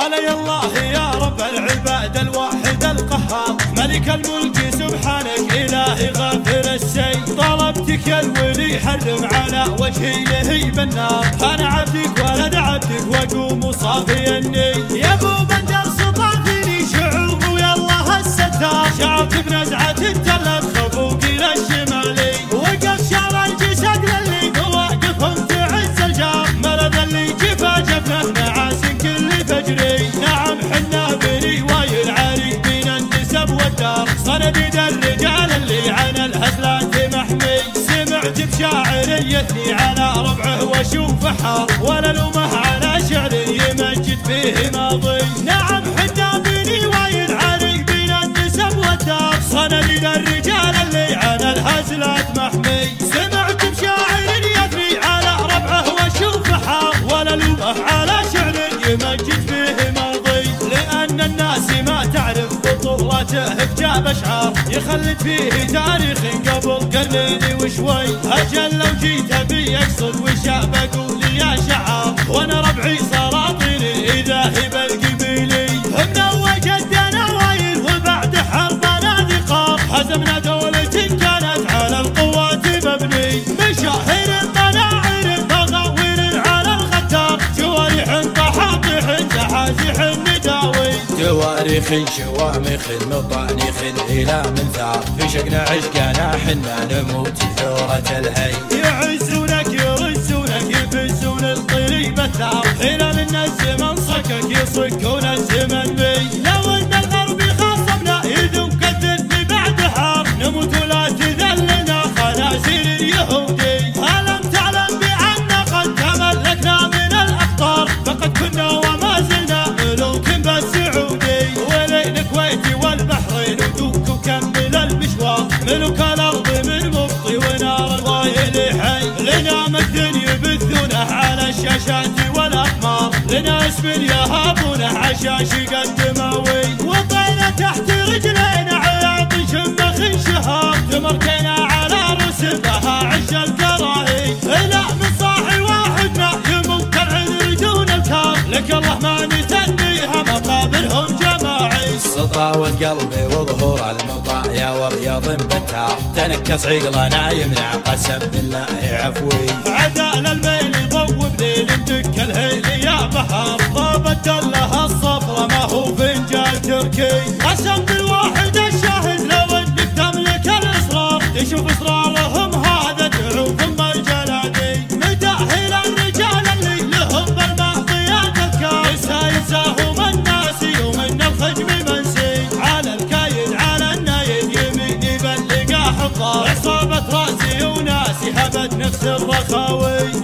علي الله يا رب العباد الواحد القهار. ملك الملك سبحانك إلهي غافر الشيء. طلبتك الولي حرم على وجهي لهي بالنار أنا عبدك ولد عبدك وأقوم صافي الني يا أبو بندر صنديد الرجال اللي عن الهزلات محمي. سمعت بشاعر يثني على ربعه واشوف حار. ولا لومه على شعر يمجد فيه ماضي. نعم حنا بني وايل عري بين النسب والدار صنديد الرجال بطولته بجاب أشعار يخلد فيه تاريخ قبل قرنين وشوي. أجل لو جيت أبي أقصد وشا بقول يا شعار. وأنا ربعي تواريخ شوامخ مطانيخ إلى من ثار. في شقنا عشقنا حنا نموت ثورة الهي. يعزونك يرزونك يفزون الطريق هلال من الزمن صكك يصكون الشاشات والأقمار لنا اسم يهابونه عشاش قدماوي وطينا تحت رجلينا عياط شمخ شهاب. تمركنا على رسمها عش الكراهي لا من صاحي واحدنا يموت العذر دون الكار لك الله ما نسميها مقابرهم جماعي. سطاوة قلبي وظهور المطايا ورياض بتار تنكس عقلنا يمنع قسم بالله عفوي. عدال الميل دك الهيل يا بحر ضابت لها الصفرة ما هو فنجان تركي. قسم بالواحد الشاهد لو انك تملك الاسرار تشوف اسرارهم هذا دعو ثم الجلادي. مداهل الرجال اللي لهم بالماضيات افكار يساهم الناس ومن الخجم منسي. على الكايد على النايد يمين يبلقاه حضار عصابة رأسي وناسي هبت نفس الرخاوي.